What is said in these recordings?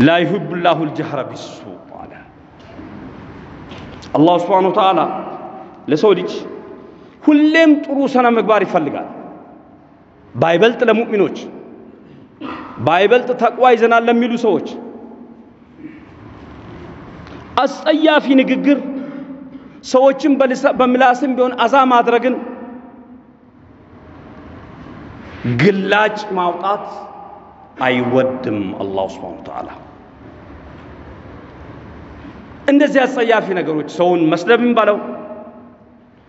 ላ ዩሂቡ ላሁ ልጀህረ ቢሱ አለ አላሁ ስብሓነ ወተዓላ ለሰው ልጅ ሁሌም ጥሩ ስነ ምግባር ይፈልጋል። ባይበልጥ ለሙእሚኖች ባይበልጥ ተቅዋ ይዘናል ለሚሉ ሰዎች አስጸያፊ ንግግር ሰዎችን በምላስም ቢሆን አዛ ማድረግን ግላጭ ማውጣት አይወድም አላሁ ስብሓነ ወተዓላ። እንደዚህ አስጸያፊ ነገሮች ሰውን መስደብም በለው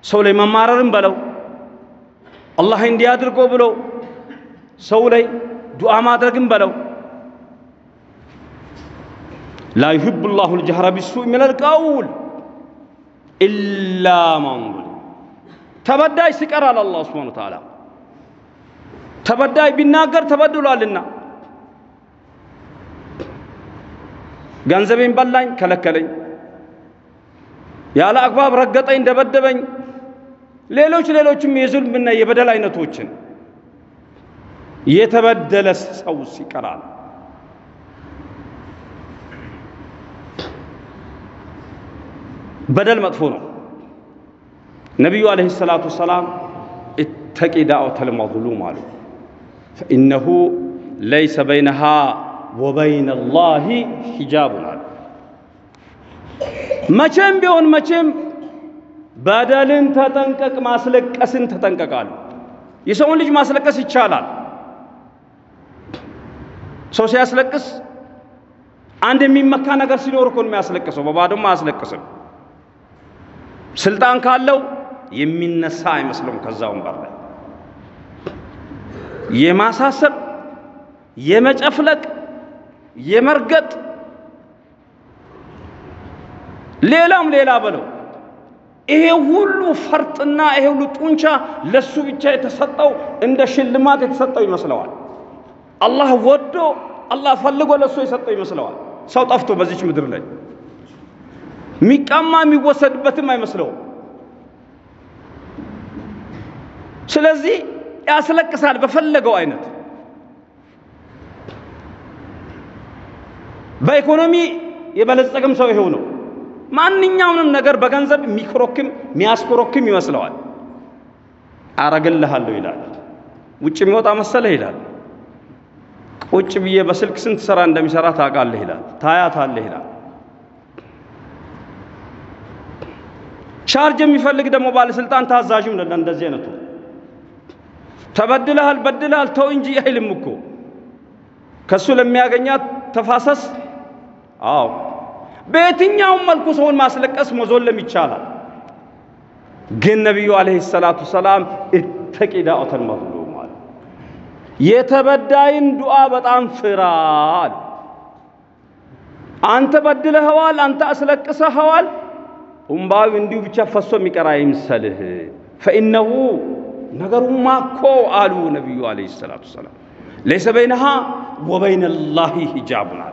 ሰው ላይ መማረርም በለው አላህ እንዲህ አድርጎ ብሎ ሰው ላይ ዱዓ ማድረግም በለው። ላ ዩሂቡ ላሁ ልጀህረ ቢሱኢ ሚነል ቀውል ኢላ ዙሊም ተበዳይ አለ አላህ ሱብሓነሁ ወተዓላ። ተበዳይ ቢናገር ተበድሏልና ገንዘቤን በላኝ፣ ከለከለኝ፣ ያለ አግባብ ረገጠኝ፣ ደበደበኝ፣ ሌሎች ሌሎችም የዙልምና የበደል አይነቶችን የተበደለ ሰው ይቀራል። በደል መጥፎ ነው። ነቢዩ ዓለይሂ ሰላቱ ወሰላም እተቂ ዳዕወተል መዝሉም አሉ። ፈኢነሁ ለይሰ በይነሃ ወበይነ ላሂ ሒጃቡን አሉ። መቼም ቢሆን መቼም በደልን ተጠንቀቅ፣ ማስለቀስን ተጠንቀቃሉ። የሰውን ልጅ ማስለቀስ ይቻላል። ሰው ሲያስለቅስ አንድ የሚመካ ነገር ሲኖር እኮ ነው የሚያስለቅሰው። በባዶም አያስለቅስም። ስልጣን ካለው የሚነሳ አይመስለውም። ከዛ ወንበር ላይ የማሳሰብ የመጨፍለቅ የመርገጥ ሌላም ሌላ በለው ይሄ ሁሉ ፈርጥና ይሄ ሁሉ ጡንቻ ለሱ ብቻ የተሰጠው እንደ ሽልማት የተሰጠው ይመስለዋል። አላህ ወዶ አላህ ፈልጎ ለሱ የሰጠው ይመስለዋል። ሰው ጠፍቶ በዚች ምድር ላይ የሚቀማ የሚወሰድበትም አይመስለውም። ስለዚህ ያስለቅሳል በፈለገው አይነት በኢኮኖሚ የበለጸገም ሰው ይሄው ነው። ማንኛውንም ነገር በገንዘብ የሚኮረክም የሚያስኮረክም ይመስለዋል። አረግልሃለሁ ይላል። ውጭ የሚወጣ መሰለህ ይላል። ቁጭ ብዬ በስልክ ስንት ስራ እንደሚሰራ ታውቃለህ ይላል። ታያታለህ ይላል። ቻርጅ የሚፈልግ ደግሞ ባለስልጣን ታዛዥም ነን። እንደዚህ አይነቱ ተበድለሃል፣ በድለሃል፣ ተው እንጂ አይልም እኮ ከሱ ለሚያገኛት ተፋሰስ። አዎ በየትኛውም መልኩ ሰውን ማስለቀስ መዞለም ይቻላል። ግን ነቢዩ عليه الصلاة والسلام اتق دعوة المظلوم አሉ። የተበዳይን ዱዓ በጣም ፍራ አሉ። አንተ በድለኸዋል፣ አንተ አስለቅሰኸዋል። እምባው እንዲሁ ብቻ ፈሶ የሚቀር አይምሰልህ። فإنه ነገሩማ እኮ አሉ ነቢዩ عليه الصلاة والسلام ليس بينها وبين الله حجاب አሉ።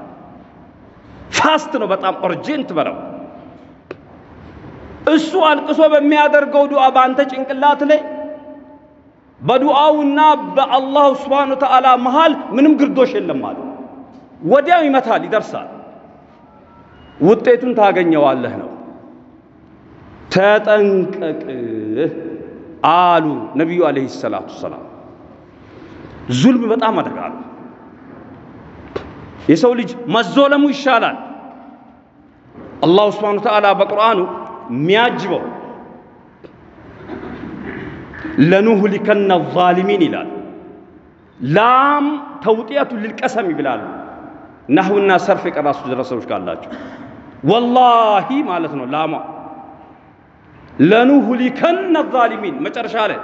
fast ነው በጣም urgent በለው። እሱ አልቅሶ በሚያደርገው ዱዓ በአንተ ጭንቅላት ላይ በዱዓውና በአላሁ ስብሓነ ወተዓላ መሃል ምንም ግርዶሽ የለም አሉ። ወዲያው ይመታል፣ ይደርሳል፣ ውጤቱን ታገኘዋለህ ነው። ተጠንቀቅ አሉ ነቢዩ አለይሂ ሰላቱ ሰላም። ዙልም በጣም አደጋ ነው። የሰው ልጅ መዞለሙ ይሻላል። አላሁ ስብሓነ ወተዓላ በቁርአኑ የሚያጅበው ለኑህሊከነ ዛሊሚን ይላል። ላም ተውጢያቱ ልልቀሰም ይብላሉ። ናህውና ሰርፍ የቀራሱ ደረሰዎች ካላቸው ወላሂ ማለት ነው። ላሟ ለኑህሊከነ ዛሊሚን መጨረሻ ላይ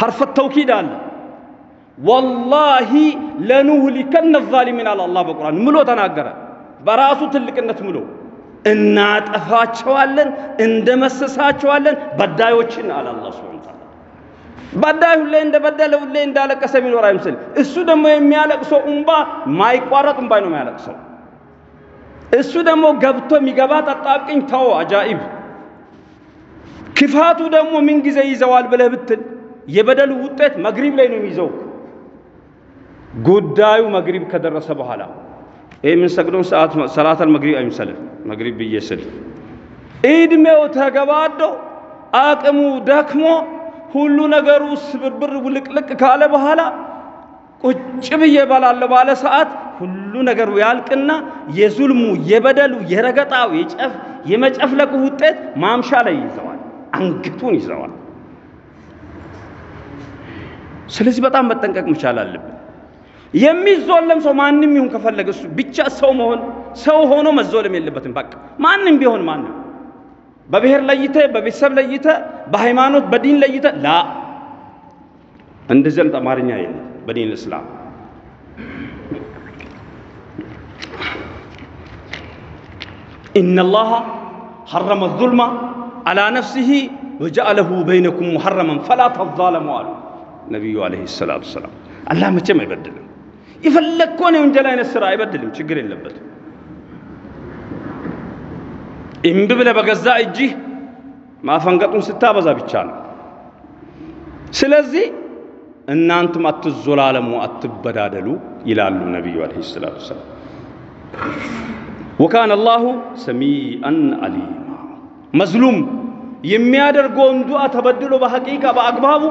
ሐርፈት ተውኪድ አለ። ወላሂ ለኑህሊከነ ዛሊሚን አለ አላህ በቁርአን ምሎ ተናገረ። በራሱ ትልቅነት ምሎ እናጠፋቸዋለን፣ እንደመሰሳቸዋለን በዳዮችን አለ አላህ ሱብሓነሁ ወተዓላ። በዳይ ሁሌ እንደበደለ ሁሌ እንዳለቀሰ የሚኖር አይመስል። እሱ ደግሞ የሚያለቅሰው እምባ ማይቋረጥ እምባ ነው የሚያለቅሰው። እሱ ደግሞ ገብቶ የሚገባ ጠጣብቅኝ ተው አጃኢብ። ክፋቱ ደግሞ ምን ጊዜ ይዘዋል ብለህ ብትል የበደሉ ውጤት መግሪብ ላይ ነው የሚይዘው። ጉዳዩ መግሪብ ከደረሰ በኋላ ይህ የምንሰግደውን ሰዓት ሰላተል መግሪብ አይምሰልህ። መግሪብ ብዬ ስል ዕድሜው ተገባዶ አቅሙ ደክሞ ሁሉ ነገሩ ስብርብር ውልቅልቅ ካለ በኋላ ቁጭ ብዬ እበላለሁ ባለ ሰዓት ሁሉ ነገሩ ያልቅና የዙልሙ የበደሉ የረገጣው የጨፍ የመጨፍለቁ ውጤት ማምሻ ላይ ይዘዋል፣ አንገቱን ይዘዋል። ስለዚህ በጣም መጠንቀቅ መቻል አለብን። የሚዞለም ሰው ማንም ይሁን ከፈለገ እሱ ብቻ ሰው መሆን ሰው ሆኖ መዞለም የለበትም። በቃ ማንም ቢሆን ማንም በብሔር ለይተ በቤተሰብ ለይተ በሃይማኖት በዲን ለይተ ላ እንደዚህ አማርኛ የለም በዲን እስላም። ኢነላሃ ሐረመ ዙልማ አላ ነፍሲሂ ወጀዐለሁ በይነኩም ሙሐረመን ፈላ ተዛለሙ አሉ ነቢዩ ዓለይሂ ሰላቱ ወሰላም። አላህ መቼም አይበድልም። የፈለግከውን የወንጀል አይነት ስራ አይበድልም፣ ችግር የለበትም። እምቢ ብለህ በገዛ እጅህ ማፈንገጡን ስታበዛ ብቻ ነው። ስለዚህ እናንተም አትዞላለሙ፣ አትበዳደሉ ይላሉ ነቢዩ ዓለይሂ ሰላቱ ወሰላም። ወካነ አላሁ ሰሚዐን አሊማ። መዝሉም የሚያደርገውን ዱዓ ተበድሎ በሐቂቃ በአግባቡ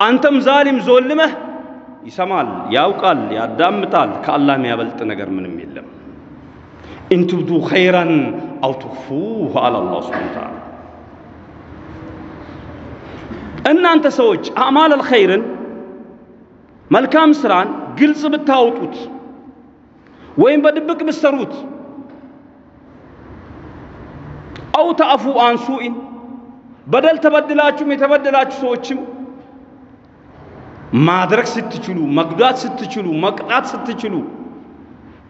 አንተም ዛሊም ዞልመህ ይሰማል፣ ያውቃል፣ ያዳምጣል። ከአላህ የሚያበልጥ ነገር ምንም የለም። ኢንቱብዱ ኸይረን አው ትኽፉሁ አለ ሱብሓነሁ ወተዓላ። እናንተ ሰዎች አዕማል አልኸይርን መልካም ስራን ግልጽ ብታወጡት ወይም በድብቅ ብትሰሩት አው ተዕፉ አን ሱኢን በደል ተበድላችሁም የተበደላችሁ ሰዎችም ማድረግ ስትችሉ መጉዳት ስትችሉ መቅጣት ስትችሉ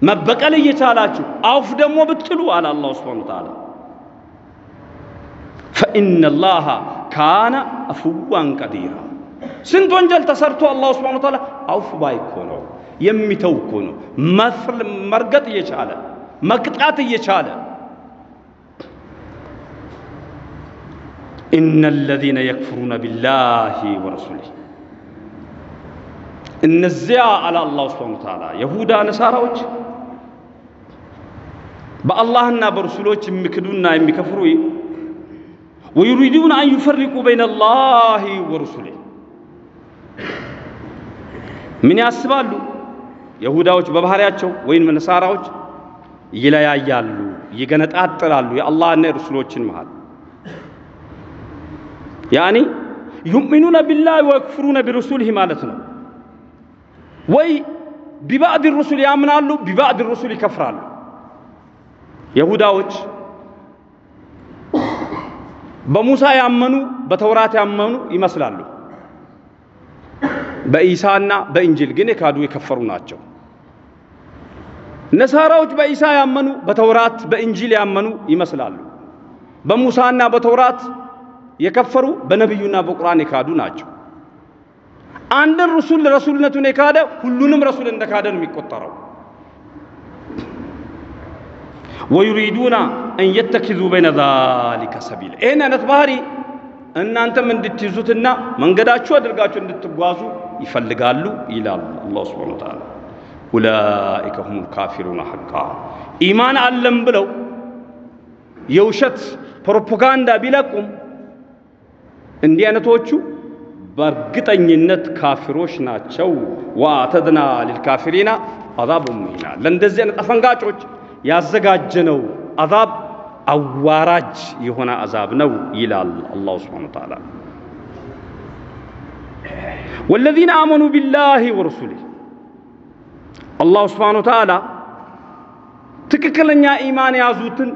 መበቀል እየቻላችሁ አውፍ ደግሞ ብትሉ አለ አላሁ ሱብሓነሁ ወተዓላ ፈኢነ ላሃ ካነ አፍዋን ቀዲራ። ስንት ወንጀል ተሰርቶ አላሁ ሱብሓነሁ ወተዓላ አውፍ ባይ እኮ ነው የሚተው እኮ ነው። መርገጥ እየቻለ መቅጣት እየቻለ ኢነ አለዚነ የክፍሩነ ቢላሂ ወረሱሊህ እነዚያ አለ አላሁ ሱብሓነሁ ወተዓላ የሁዳ ነሳራዎች በአላህና በረሱሎች የሚክዱና የሚከፍሩ ወዩሪዱን አን ዩፈሪቁ በይነ አላሂ ወረሱሊህ ምን ያስባሉ? የሁዳዎች በባህሪያቸው ወይም ነሳራዎች ይለያያሉ፣ ይገነጣጥላሉ የአላህና የረሱሎችን መሃል ያኒ ዩእሚኑነ ቢላሂ ወየክፍሩነ ቢረሱሊህ ማለት ነው። ወይ ቢባዕድ ሩሱል ያምናሉ፣ ቢባዕድ ሩሱል ይከፍራሉ። የሁዳዎች በሙሳ ያመኑ በተውራት ያመኑ ይመስላሉ። በኢሳና በእንጅል ግን የካዱ የከፈሩ ናቸው። ነሳራዎች በኢሳ ያመኑ በተውራት በእንጂል ያመኑ ይመስላሉ። በሙሳና በተውራት የከፈሩ በነቢዩና በቁርአን የካዱ ናቸው። አንድን ረሱል ረሱልነቱን የካደ ሁሉንም ረሱል እንደ ካደ ነው የሚቆጠረው። ወዩሪዱና አን የተኪዙ በይነ ዛሊከ ሰቢላ ይህን አይነት ባህሪ እናንተም እንድትይዙትና መንገዳችሁ አድርጋችሁ እንድትጓዙ ይፈልጋሉ ይላል አላሁ ሱብሓነሁ ወተዓላ። ኡላኢከ ሁሙል ካፊሩነ ሐቃ ኢማን አለም ብለው የውሸት ፕሮፓጋንዳ ቢለቁም እንዲህ አይነቶቹ በእርግጠኝነት ካፊሮች ናቸው። ወአተድና ሊልካፊሪና አዛብ ሙሂና ለእንደዚህ አይነት አፈንጋጮች ያዘጋጀነው አዛብ አዋራጅ የሆነ አዛብ ነው ይላል አላሁ ስብሓነሁ ወተዓላ። ወለዚነ አመኑ ቢላሂ ወረሱሊህ አላሁ ስብሓነሁ ወተዓላ ትክክለኛ ኢማን የያዙትን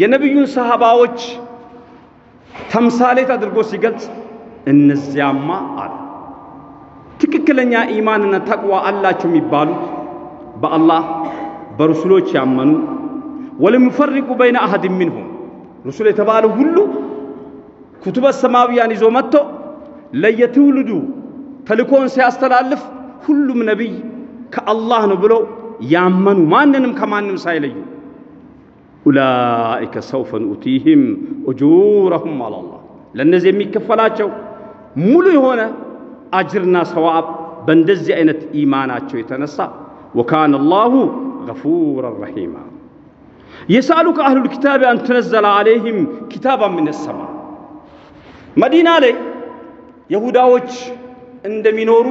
የነቢዩን ሰሃባዎች ተምሳሌት አድርጎ ሲገልጽ እነዚያማ አለ ትክክለኛ ኢማንና ተቅዋ አላቸው የሚባሉት በአላህ በረሱሎች ያመኑ ወለም ይፈሪቁ በይነ አሐድ ሚንሁም። ረሱል የተባለ ሁሉ ኩቱበ ሰማዊያን ይዞ መጥቶ ለየትውልዱ ተልኮን ሲያስተላልፍ ሁሉም ነቢይ ከአላህ ነው ብለው ያመኑ። ማንንም ከማንም ሳይለዩ ኡላኢከ ሰውፈ ኑእቲህም ኡጁረሁም አላላህ ለእነዚህ የሚከፈላቸው ሙሉ የሆነ አጅርና ሰዋብ በእንደዚህ አይነት ኢማናቸው የተነሳ ወካነ አላሁ ገፉረ ረሒማ የሳሉከ አህሉል ኪታብ አን ትነዘለ አለይህም ኪታባ ምን ሰማ መዲና ላይ የሁዳዎች እንደሚኖሩ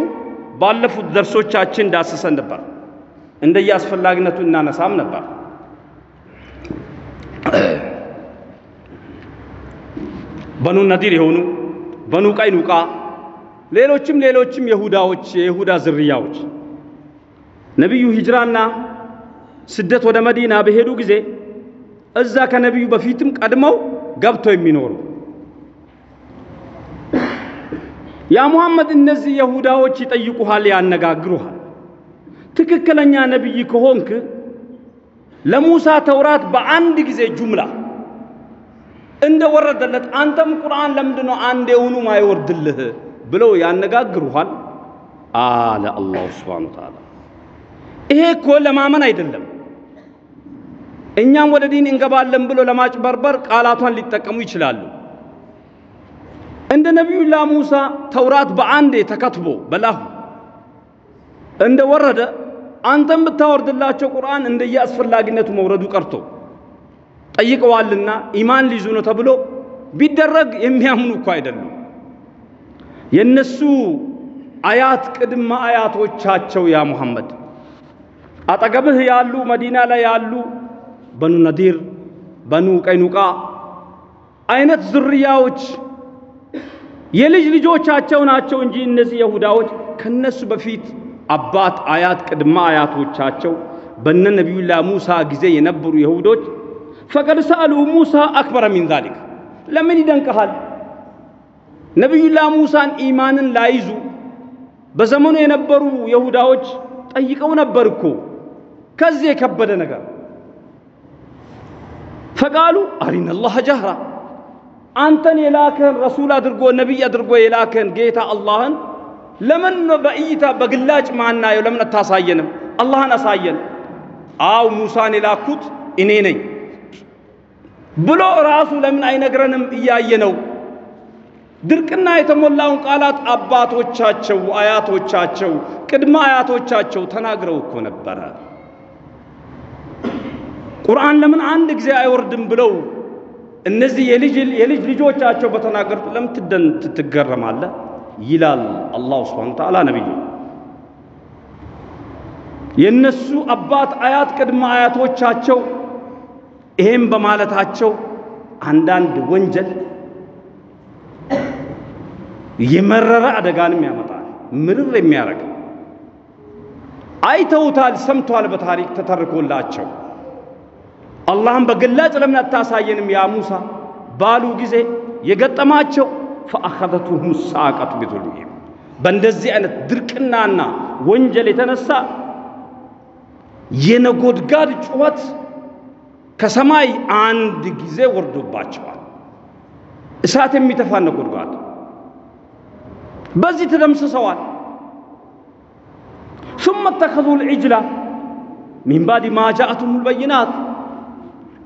ባለፉት ደርሶቻችን ዳስሰን ነበር። እንደየ አስፈላጊነቱ እናነሳም ነበር። በኑ ነዲር የሆኑ በኑ ቀይኑቃ ሌሎችም ሌሎችም የሁዳዎች የይሁዳ ዝርያዎች ነቢዩ ሂጅራና ስደት ወደ መዲና በሄዱ ጊዜ እዛ ከነቢዩ በፊትም ቀድመው ገብተው የሚኖሩ ያ ሙሐመድ እነዚህ የሁዳዎች ይጠይቁሃል፣ ያነጋግሩሃል። ትክክለኛ ነቢይ ከሆንክ ለሙሳ ተውራት በአንድ ጊዜ ጁምላ እንደ ወረደለት አንተም ቁርአን ለምንድን ነው አንድ የሆኑ ማይወርድልህ ብለው ያነጋግሩሃል አለ አላሁ ስብሓነ ወተዓላ። ይሄ እኮ ለማመን አይደለም። እኛም ወደ ዲን እንገባለን ብሎ ለማጭበርበር ቃላቷን ሊጠቀሙ ይችላሉ። እንደ ነቢዩላህ ሙሳ ተውራት በአንዴ ተከትቦ በላሁ እንደ ወረደ አንተም ብታወርድላቸው ቁርአን እንደየ አስፈላጊነቱ መውረዱ ቀርቶ ጠይቀዋልና ኢማን ሊይዙ ነው ተብሎ ቢደረግ የሚያምኑ እኮ አይደሉም። የነሱ አያት ቅድመ አያቶቻቸው ያ ሙሐመድ አጠገብህ ያሉ መዲና ላይ ያሉ በኑ ነዲር፣ በኑ ቀይኑቃ አይነት ዝርያዎች የልጅ ልጆቻቸው ናቸው እንጂ እነዚህ የሁዳዎች ከነሱ በፊት አባት አያት ቅድመ አያቶቻቸው በነ ነቢዩላህ ሙሳ ጊዜ የነበሩ የሁዶች ፈቀድ ሰአሉ ሙሳ አክበረ ሚን ዛሊክ። ለምን ይደንቀሃል? ነቢዩላህ ሙሳን ኢማንን ላይዙ በዘመኑ የነበሩ የሁዳዎች ጠይቀው ነበር እኮ ከዚህ የከበደ ነገር ፈቃሉ አሪነ አላህ ጀህራ አንተን የላከን ረሱል አድርጎ ነቢይ አድርጎ የላከን ጌታ አላህን ለምን በእይታ በግላጭ ማናየው? ለምን አታሳየንም? አላህን አሳየን። አው ሙሳን የላኩት እኔ ነኝ ብሎ ራሱ ለምን አይነግረንም? እያየ ነው። ድርቅና የተሞላውን ቃላት አባቶቻቸው፣ አያቶቻቸው፣ ቅድመ አያቶቻቸው ተናግረው እኮ ነበረ። ቁርአን ለምን አንድ ጊዜ አይወርድም ብለው እነዚህ የልጅ ልጆቻቸው በተናገሩት ለምን ትደን ትገረማለህ? ይላል አላሁ ሱብሓነሁ ወተዓላ ነብዩ። የነሱ አባት አያት ቅድመ አያቶቻቸው ይሄም በማለታቸው አንዳንድ ወንጀል የመረረ አደጋንም ያመጣል። ምርር የሚያደርግ አይተውታል፣ ሰምቷል፣ በታሪክ ተተርኮላቸው አላህም በግላጭ ለምን አታሳየንም ያ ሙሳ ባሉ ጊዜ የገጠማቸው ፈአኸዘቱሁም ሳቀቱ ቢዙልሚሂም በእንደዚህ አይነት ድርቅናና ወንጀል የተነሳ የነጎድጋድ ጩኸት ከሰማይ አንድ ጊዜ ወርዶባቸዋል። እሳት የሚተፋ ነጎድጓድ በዚህ ተደምስሰዋል። ثم اتخذوا العجل من بعد ما جاءتهم البينات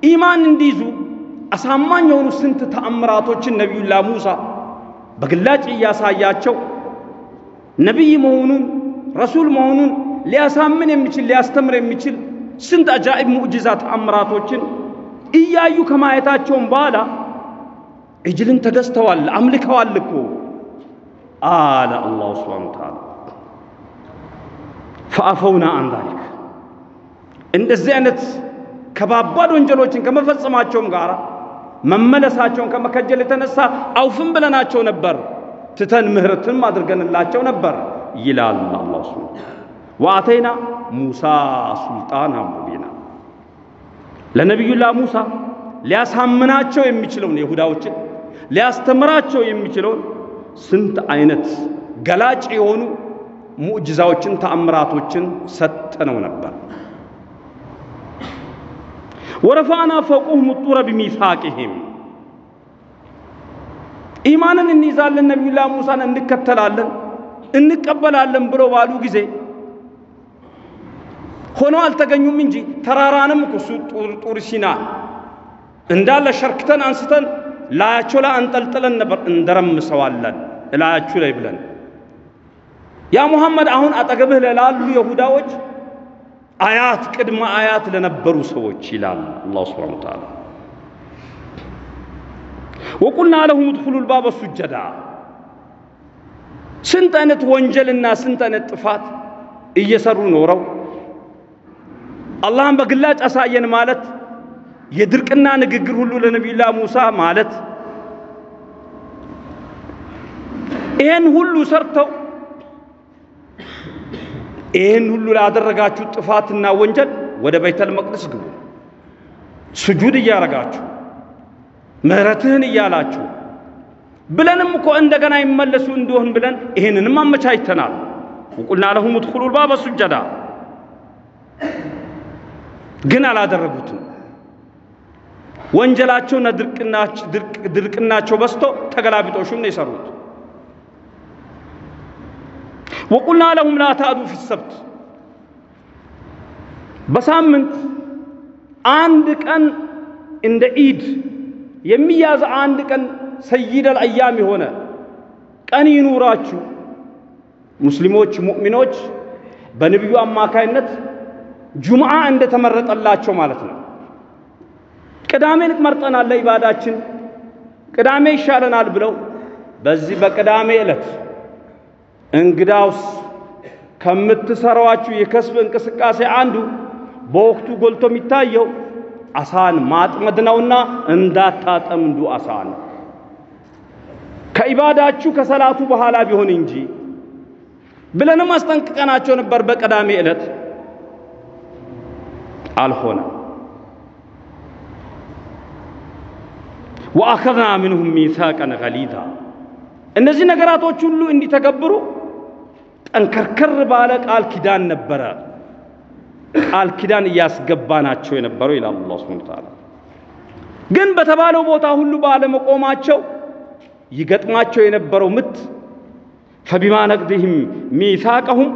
ኢማን እንዲይዙ አሳማኝ የሆኑ ስንት ተአምራቶችን ነቢዩላህ ሙሳ በግላጭ እያሳያቸው ነቢይ መሆኑን ረሱል መሆኑን ሊያሳምን የሚችል ሊያስተምር የሚችል ስንት አጃኢብ ሙዕጅዛ ተአምራቶችን እያዩ ከማየታቸውም በኋላ እጅልን ተገዝተዋል፣ አምልከዋል እኮ አለ አላሁ ስብሓነሁ ወተዓላ። ፈአፈውና አን እንደዚህ አይነት ከባባድ ወንጀሎችን ከመፈጸማቸውም ጋር መመለሳቸውን ከመከጀል የተነሳ አውፍም ብለናቸው ነበር፣ ትተን ምህረትንም አድርገንላቸው ነበር ይላል አላህ ሱብሓነሁ ወአተይና ሙሳ ሱልጣና ሙቢና ለነቢዩላህ ሙሳ ሊያሳምናቸው የሚችለውን የሁዳዎችን ሊያስተምራቸው የሚችለውን ስንት አይነት ገላጭ የሆኑ ሙዕጅዛዎችን ተአምራቶችን ሰጥተነው ነበር። ወረፋና ፈውቀሁም ጡረ ቢሚሳቅህም ኢማንን እንይዛለን ነቢዩላህ ሙሳን እንከተላለን እንቀበላለን ብሎ ባሉ ጊዜ ሆነው አልተገኙም እንጂ ተራራንም እሱ ጡር ሲና እንዳለ ሸርክተን አንስተን ላያቸው ላይ አንጠልጥለን ነበር እንደረምሰዋለን እላያችሁ ላይ ብለን ያ ሙሐመድ አሁን አጠገብህ ላሉ የሁዳዎች አያት ቅድመ አያት ለነበሩ ሰዎች ይላል አላሁ ስብሓነሁ ወተዓላ። ወቁልና ለሁም እድኹሉ ልባበ ሱጀዳ። ስንት አይነት ወንጀልና ስንት አይነት ጥፋት እየሰሩ ኖረው አላህን በግላጭ አሳየን ማለት የድርቅና ንግግር ሁሉ ለነቢዩላህ ሙሳ ማለት። ይህን ሁሉ ሰርተው ይህን ሁሉ ላደረጋችሁ ጥፋትና ወንጀል ወደ ቤተል መቅደስ ግቡ፣ ስጁድ እያረጋችሁ ምህረትህን እያላችሁ ብለንም እኮ እንደገና ይመለሱ እንዲሆን ብለን ይህንንም አመቻችተናል። ወቁልና ለሁም እድኹሉ ልባበ ሱጀዳ ግን አላደረጉትም። ወንጀላቸውና ድርቅናቸው በስቶ ተገላቢጦሹን ነው የሰሩት። ወቁልና ለሁም ላ ሰብት በሳምንት አንድ ቀን እንደ ኢድ የሚያዝ አንድ ቀን ሰይደል አያም የሆነ ቀን ይኑራችሁ። ሙስሊሞች ሙእሚኖች በነቢዩ አማካይነት ጁምዓ እንደተመረጠላቸው ማለት ነው። ቅዳሜን መርጠናል ለኢባዳችን ቅዳሜ ይሻለናል ብለው በዚህ በቅዳሜ ዕለት እንግዳውስ ከምትሰሯችሁ የከስብ እንቅስቃሴ አንዱ በወቅቱ ጎልቶ የሚታየው አሳን ማጥመድ ነውና እንዳታጠምዱ አሳን ከኢባዳችሁ ከሰላቱ በኋላ ቢሆን እንጂ ብለንም አስጠንቅቀናቸው ነበር። በቅዳሜ ዕለት አልሆነም። ወአኸዝና ምንሁም ሚሳቀን ገሊዛ እነዚህ ነገራቶች ሁሉ እንዲተገብሩ ጠንከርከር ባለ ቃል ኪዳን ነበረ ቃል ኪዳን እያስገባናቸው የነበረው ይላል አላህ ሱብሓነሁ ወተዓላ። ግን በተባለው ቦታ ሁሉ ባለመቆማቸው ይገጥማቸው የነበረው ምት ፈቢማ ነቅድህም ሚሳቀሁም